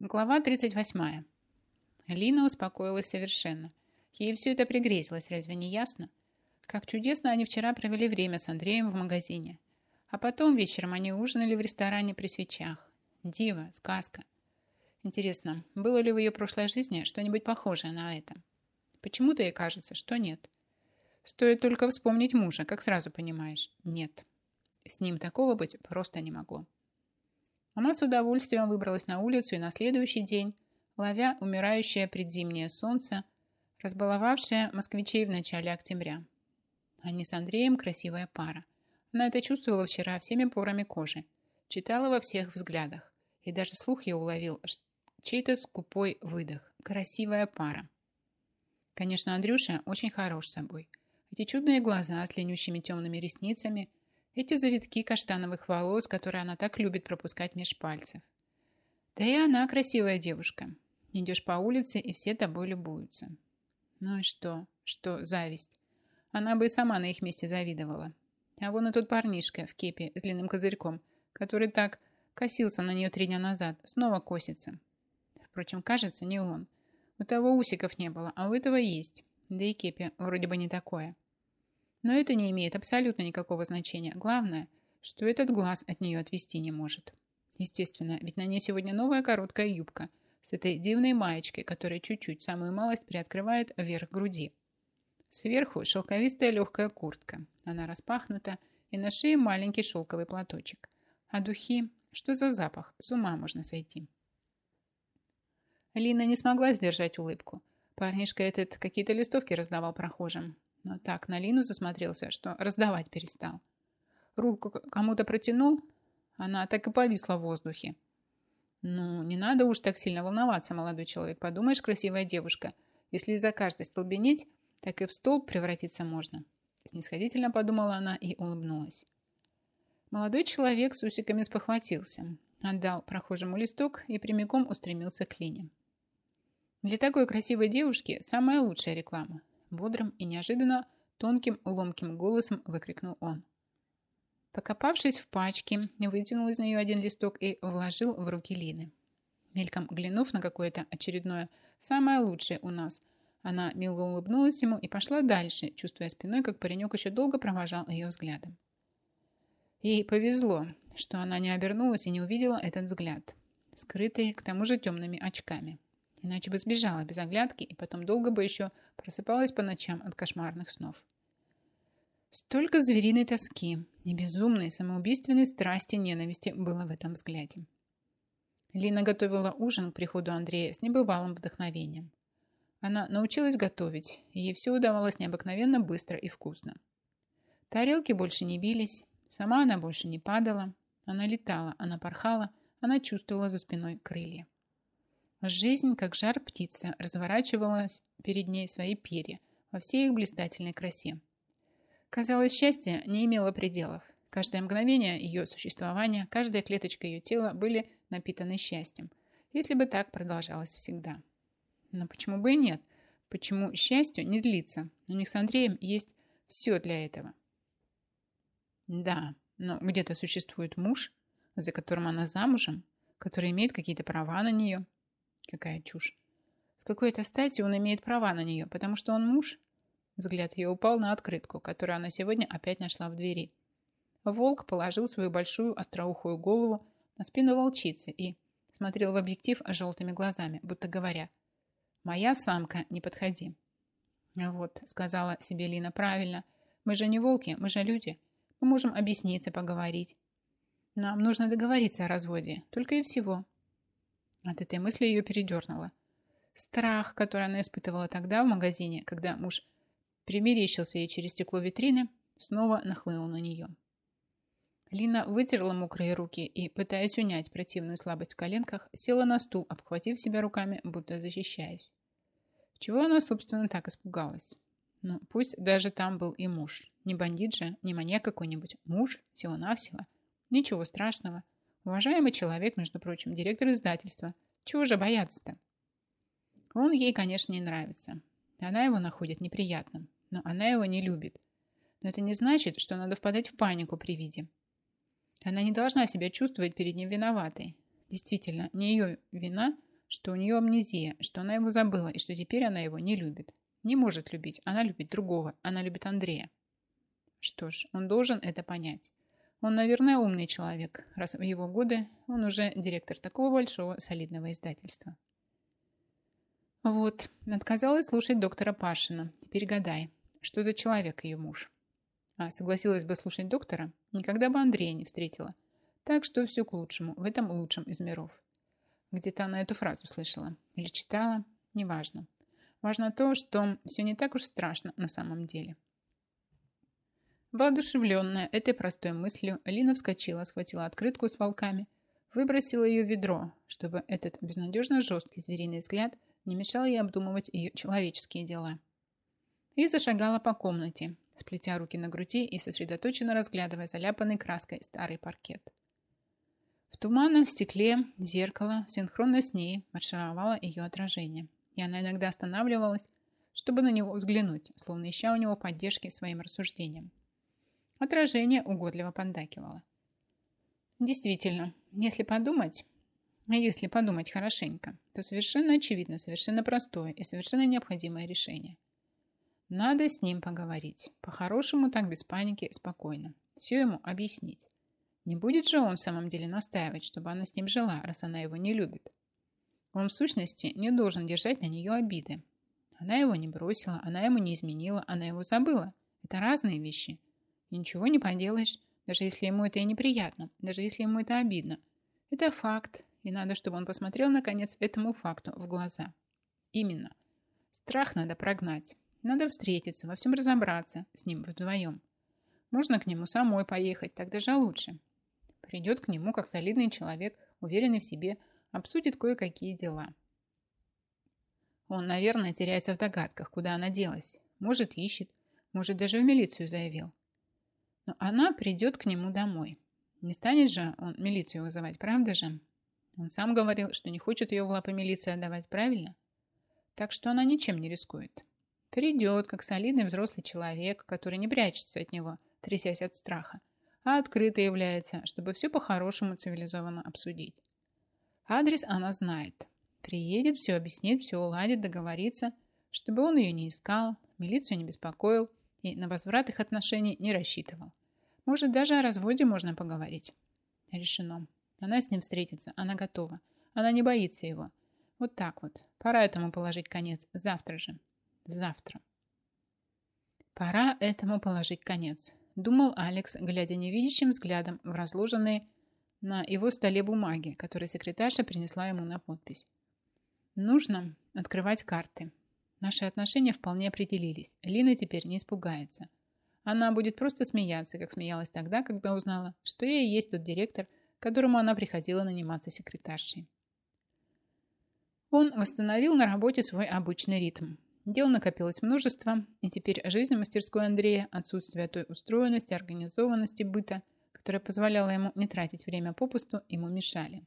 Глава 38. Лина успокоилась совершенно. Ей все это пригрезилось, разве не ясно? Как чудесно они вчера провели время с Андреем в магазине. А потом вечером они ужинали в ресторане при свечах. Дива, сказка. Интересно, было ли в ее прошлой жизни что-нибудь похожее на это? Почему-то ей кажется, что нет. Стоит только вспомнить мужа, как сразу понимаешь. Нет. С ним такого быть просто не могло. Она с удовольствием выбралась на улицу и на следующий день, ловя умирающее предзимнее солнце, разбаловавшее москвичей в начале октября. Они с Андреем красивая пара. Она это чувствовала вчера всеми порами кожи, читала во всех взглядах, и даже слух ее уловил чей-то скупой выдох. Красивая пара. Конечно, Андрюша очень хорош собой. Эти чудные глаза с ленющими темными ресницами, эти завитки каштановых волос, которые она так любит пропускать меж пальцев. Да и она красивая девушка. Идешь по улице, и все тобой любуются. Ну и что? Что зависть? Она бы и сама на их месте завидовала. А вон и тот парнишка в кепе с длинным козырьком, который так косился на нее три дня назад, снова косится. Впрочем, кажется, не он. У того усиков не было, а у этого есть. Да и кепи вроде бы не такое. Но это не имеет абсолютно никакого значения. Главное, что этот глаз от нее отвести не может. Естественно, ведь на ней сегодня новая короткая юбка с этой дивной маечкой, которая чуть-чуть, самую малость, приоткрывает вверх груди. Сверху шелковистая легкая куртка. Она распахнута, и на шее маленький шелковый платочек. А духи? Что за запах? С ума можно сойти. Лина не смогла сдержать улыбку. Парнишка этот какие-то листовки раздавал прохожим. Но так на Лину засмотрелся, что раздавать перестал. Руку кому-то протянул, она так и повисла в воздухе. Ну, не надо уж так сильно волноваться, молодой человек. Подумаешь, красивая девушка. Если из-за каждой столбенеть, так и в столб превратиться можно. Снисходительно подумала она и улыбнулась. Молодой человек с усиками спохватился, отдал прохожему листок и прямиком устремился к Лине. Для такой красивой девушки самая лучшая реклама. Бодрым и неожиданно тонким ломким голосом выкрикнул он. Покопавшись в пачке, вытянул из нее один листок и вложил в руки Лины. Мельком глянув на какое-то очередное «самое лучшее у нас», она мило улыбнулась ему и пошла дальше, чувствуя спиной, как паренек еще долго провожал ее взглядом. Ей повезло, что она не обернулась и не увидела этот взгляд, скрытый к тому же темными очками. Иначе бы сбежала без оглядки и потом долго бы еще просыпалась по ночам от кошмарных снов. Столько звериной тоски и безумной самоубийственной страсти ненависти было в этом взгляде. Лина готовила ужин к приходу Андрея с небывалым вдохновением. Она научилась готовить, и ей все удавалось необыкновенно быстро и вкусно. Тарелки больше не бились, сама она больше не падала, она летала, она порхала, она чувствовала за спиной крылья. Жизнь, как жар птица, разворачивалась перед ней свои перья во всей их блистательной красе. Казалось, счастье не имело пределов. Каждое мгновение ее существования, каждая клеточка ее тела были напитаны счастьем, если бы так продолжалось всегда. Но почему бы и нет? Почему счастью не длится? У них с Андреем есть все для этого. Да, но где-то существует муж, за которым она замужем, который имеет какие-то права на нее. Какая чушь. С какой-то стати он имеет права на нее, потому что он муж? Взгляд ее упал на открытку, которую она сегодня опять нашла в двери. Волк положил свою большую остроухую голову на спину волчицы и смотрел в объектив желтыми глазами, будто говоря – Моя самка, не подходи. Вот, сказала себе Лина правильно. Мы же не волки, мы же люди. Мы можем объясниться, поговорить. Нам нужно договориться о разводе, только и всего. От этой мысли ее передернуло. Страх, который она испытывала тогда в магазине, когда муж примерещился ей через стекло витрины, снова нахлынул на нее. Лина вытерла мокрые руки и, пытаясь унять противную слабость в коленках, села на стул, обхватив себя руками, будто защищаясь. Чего она, собственно, так испугалась? Ну, пусть даже там был и муж. Не бандит же, не маньяк какой-нибудь. Муж, всего-навсего. Ничего страшного. Уважаемый человек, между прочим, директор издательства. Чего же бояться-то? Он ей, конечно, не нравится. Она его находит неприятным. Но она его не любит. Но это не значит, что надо впадать в панику при виде. Она не должна себя чувствовать перед ним виноватой. Действительно, не ее вина – что у нее амнезия, что она его забыла и что теперь она его не любит. Не может любить, она любит другого, она любит Андрея. Что ж, он должен это понять. Он, наверное, умный человек, раз в его годы он уже директор такого большого солидного издательства. Вот, отказалась слушать доктора Пашина. Теперь гадай, что за человек ее муж. А согласилась бы слушать доктора, никогда бы Андрея не встретила. Так что все к лучшему, в этом лучшем из миров. Где-то она эту фразу слышала. Или читала, неважно. Важно то, что все не так уж страшно на самом деле. Воодушевленная этой простой мыслью, Лина вскочила, схватила открытку с волками, выбросила ее в ведро, чтобы этот безнадежно жесткий звериный взгляд не мешал ей обдумывать ее человеческие дела. И зашагала по комнате, сплетя руки на груди и сосредоточенно разглядывая заляпанный краской старый паркет. В туманном стекле зеркало синхронно с ней маршировало ее отражение, и она иногда останавливалась, чтобы на него взглянуть, словно ища у него поддержки своим рассуждениям. Отражение угодливо поддакивало. Действительно, если подумать, если подумать хорошенько, то совершенно очевидно, совершенно простое и совершенно необходимое решение. Надо с ним поговорить. По-хорошему, так без паники, спокойно. Все ему объяснить. Не будет же он в самом деле настаивать, чтобы она с ним жила, раз она его не любит. Он в сущности не должен держать на нее обиды. Она его не бросила, она ему не изменила, она его забыла. Это разные вещи. И ничего не поделаешь, даже если ему это и неприятно, даже если ему это обидно. Это факт, и надо, чтобы он посмотрел, наконец, этому факту в глаза. Именно. Страх надо прогнать. Надо встретиться, во всем разобраться с ним вдвоем. Можно к нему самой поехать, так даже лучше. Придет к нему как солидный человек, уверенный в себе, обсудит кое-какие дела. Он, наверное, теряется в догадках, куда она делась. Может, ищет, может, даже в милицию заявил. Но она придет к нему домой. Не станет же он милицию вызывать, правда же? Он сам говорил, что не хочет ее в лапы милиции отдавать, правильно? Так что она ничем не рискует. Придет, как солидный взрослый человек, который не прячется от него, трясясь от страха, а открыто является, чтобы все по-хорошему цивилизованно обсудить. Адрес она знает. Приедет, все объяснит, все уладит, договорится, чтобы он ее не искал, милицию не беспокоил и на возврат их отношений не рассчитывал. Может, даже о разводе можно поговорить. Решено. Она с ним встретится, она готова. Она не боится его. Вот так вот. Пора этому положить конец. Завтра же. Завтра. Пора этому положить конец. Думал Алекс, глядя невидящим взглядом в разложенные на его столе бумаги, которые секретарша принесла ему на подпись. Нужно открывать карты. Наши отношения вполне определились. Лина теперь не испугается. Она будет просто смеяться, как смеялась тогда, когда узнала, что и есть тот директор, которому она приходила наниматься секретаршей. Он восстановил на работе свой обычный ритм. Дел накопилось множество, и теперь жизнь в мастерской Андрея, отсутствие той устроенности, организованности быта, которая позволяла ему не тратить время попусту, ему мешали.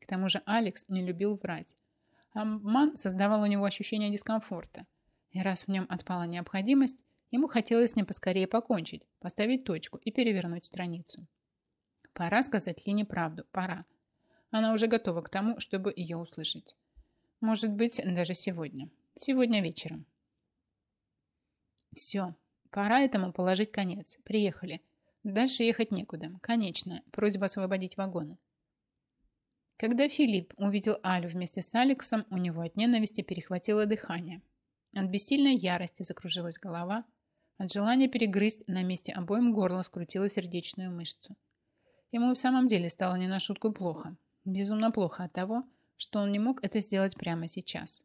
К тому же Алекс не любил врать. Обман создавал у него ощущение дискомфорта. И раз в нем отпала необходимость, Ему хотелось с ним поскорее покончить, поставить точку и перевернуть страницу. Пора сказать Лине правду, пора. Она уже готова к тому, чтобы ее услышать. Может быть, даже сегодня. Сегодня вечером. Все, пора этому положить конец. Приехали. Дальше ехать некуда. Конечно, просьба освободить вагоны. Когда Филипп увидел Алю вместе с Алексом, у него от ненависти перехватило дыхание. От бессильной ярости закружилась голова, от желания перегрызть на месте обоим горло скрутило сердечную мышцу. Ему в самом деле стало не на шутку плохо. Безумно плохо от того, что он не мог это сделать прямо сейчас.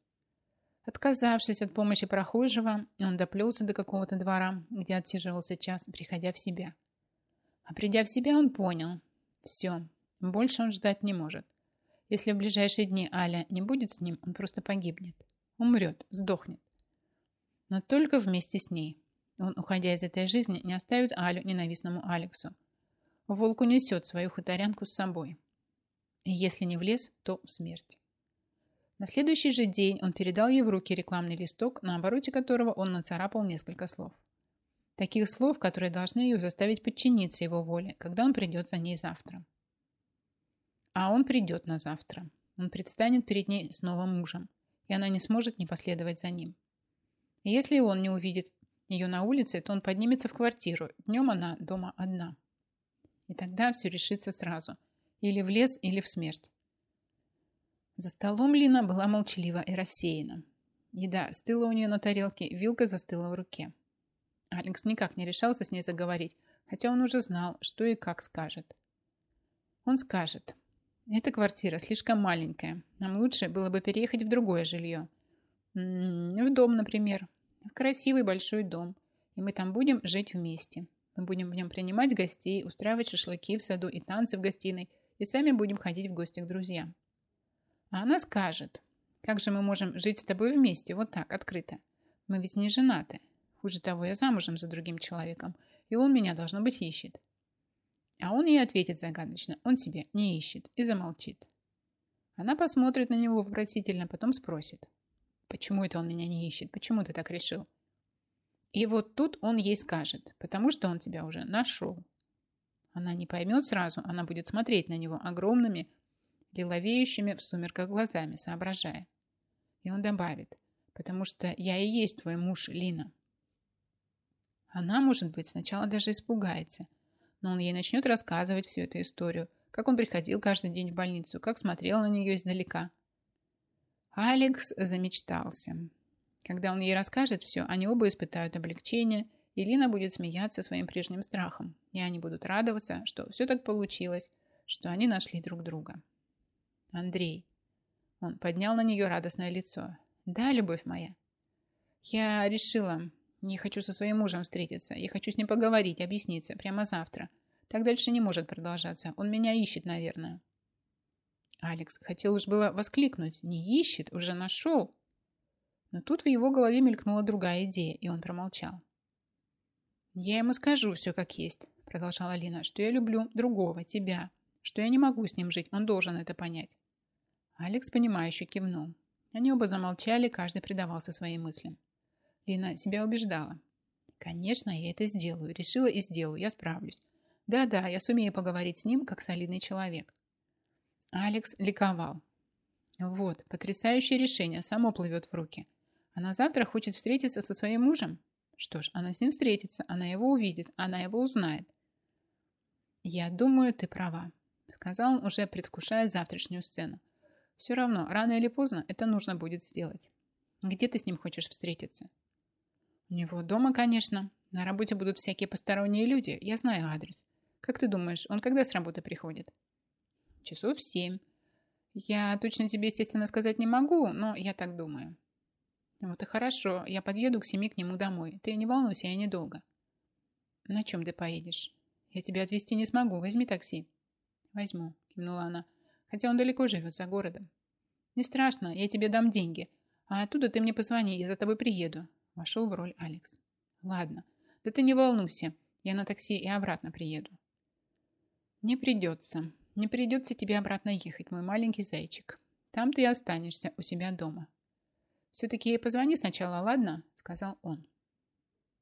Отказавшись от помощи прохожего, он доплелся до какого-то двора, где отсиживался час, приходя в себя. А придя в себя, он понял. Все, больше он ждать не может. Если в ближайшие дни Аля не будет с ним, он просто погибнет. Умрет, сдохнет. Но только вместе с ней. Он, уходя из этой жизни, не оставит Алю ненавистному Алексу. Волк унесет свою хуторянку с собой. И если не в лес, то в смерть. На следующий же день он передал ей в руки рекламный листок, на обороте которого он нацарапал несколько слов. Таких слов, которые должны ее заставить подчиниться его воле, когда он придет за ней завтра. А он придет на завтра. Он предстанет перед ней с новым мужем, и она не сможет не последовать за ним. Если он не увидит ее на улице, то он поднимется в квартиру. Днем она дома одна. И тогда все решится сразу. Или в лес, или в смерть. За столом Лина была молчалива и рассеяна. Еда стыла у нее на тарелке, вилка застыла в руке. Алекс никак не решался с ней заговорить, хотя он уже знал, что и как скажет. Он скажет, эта квартира слишком маленькая, нам лучше было бы переехать в другое жилье. В дом, например, в красивый большой дом, и мы там будем жить вместе. Мы будем в нем принимать гостей, устраивать шашлыки в саду и танцы в гостиной, и сами будем ходить в гости к друзьям. А она скажет, как же мы можем жить с тобой вместе, вот так, открыто? Мы ведь не женаты. Хуже того, я замужем за другим человеком, и он меня, должно быть, ищет. А он ей ответит загадочно, он тебя не ищет, и замолчит. Она посмотрит на него вопросительно, потом спросит, почему это он меня не ищет, почему ты так решил? И вот тут он ей скажет, потому что он тебя уже нашел. Она не поймет сразу, она будет смотреть на него огромными, лиловеющими в сумерках глазами, соображая. И он добавит, потому что я и есть твой муж, Лина. Она, может быть, сначала даже испугается, но он ей начнет рассказывать всю эту историю, как он приходил каждый день в больницу, как смотрел на нее издалека. Алекс замечтался. Когда он ей расскажет все, они оба испытают облегчение, и Лина будет смеяться своим прежним страхом, и они будут радоваться, что все так получилось, что они нашли друг друга. Андрей. Он поднял на нее радостное лицо. Да, любовь моя. Я решила, не хочу со своим мужем встретиться. Я хочу с ним поговорить, объясниться прямо завтра. Так дальше не может продолжаться. Он меня ищет, наверное. Алекс хотел уж было воскликнуть. Не ищет, уже нашел. Но тут в его голове мелькнула другая идея, и он промолчал. «Я ему скажу все как есть», — продолжала Алина, «что я люблю другого, тебя, что я не могу с ним жить, он должен это понять». Алекс, понимающе кивнул. Они оба замолчали, каждый предавался своим мыслям. Лина себя убеждала. «Конечно, я это сделаю. Решила и сделаю. Я справлюсь. Да-да, я сумею поговорить с ним, как солидный человек». Алекс ликовал. Вот, потрясающее решение, само плывет в руки. Она завтра хочет встретиться со своим мужем? Что ж, она с ним встретится, она его увидит, она его узнает. «Я думаю, ты права», — сказал он, уже предвкушая завтрашнюю сцену. «Все равно, рано или поздно это нужно будет сделать. Где ты с ним хочешь встретиться?» «У него дома, конечно. На работе будут всякие посторонние люди. Я знаю адрес. Как ты думаешь, он когда с работы приходит?» «Часов семь. Я точно тебе, естественно, сказать не могу, но я так думаю». Вот и хорошо. Я подъеду к семи к нему домой. Ты не волнуйся, я недолго. На чем ты поедешь? Я тебя отвезти не смогу. Возьми такси. Возьму, кивнула она. Хотя он далеко живет, за городом. Не страшно, я тебе дам деньги. А оттуда ты мне позвони, я за тобой приеду. Вошел в роль Алекс. Ладно. Да ты не волнуйся. Я на такси и обратно приеду. Не придется. Не придется тебе обратно ехать, мой маленький зайчик. Там ты и останешься у себя дома. «Все-таки позвони сначала, ладно?» – сказал он.